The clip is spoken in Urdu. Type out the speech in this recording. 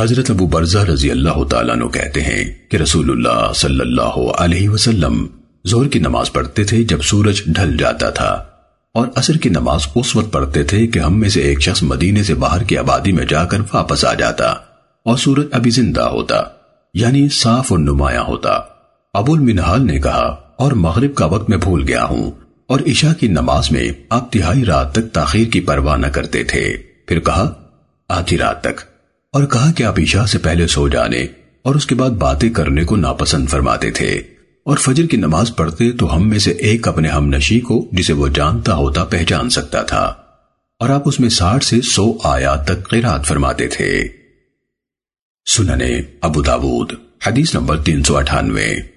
حضرت ابو برزہ رضی اللہ تعالیٰ عنہ کہتے ہیں کہ رسول اللہ صلی اللہ علیہ وسلم زہر کی نماز پڑھتے تھے جب سورج ڈھل جاتا تھا اور عصر کی نماز اس وقت پڑھتے تھے کہ ہم میں سے ایک شخص مدینے سے باہر کی آبادی میں جا کر واپس آ جاتا اور سورج ابھی زندہ ہوتا یعنی صاف اور نمایاں ہوتا۔ ابو المنحال نے کہا، اور مغرب کا وقت میں بھول گیا ہوں اور عشاء کی نماز میں آپ تہائی رات تک تاخیر کی پرواہ نہ کرتے تھے۔ پھر کہا، آدھی رات تک۔ اور کہا کہ آپ عشاء سے پہلے سو جانے اور اس کے بعد باتیں کرنے کو ناپسند فرماتے تھے۔ اور فجر کی نماز پڑھتے تو ہم میں سے ایک اپنے ہم نشی کو جسے وہ جانتا ہوتا پہچان سکتا تھا۔ اور آپ اس میں ساٹھ سے سو آیات تک قیرات فرماتے تھے۔ سننے ابو داود، حدیث نمبر تین سو اٹھانوے۔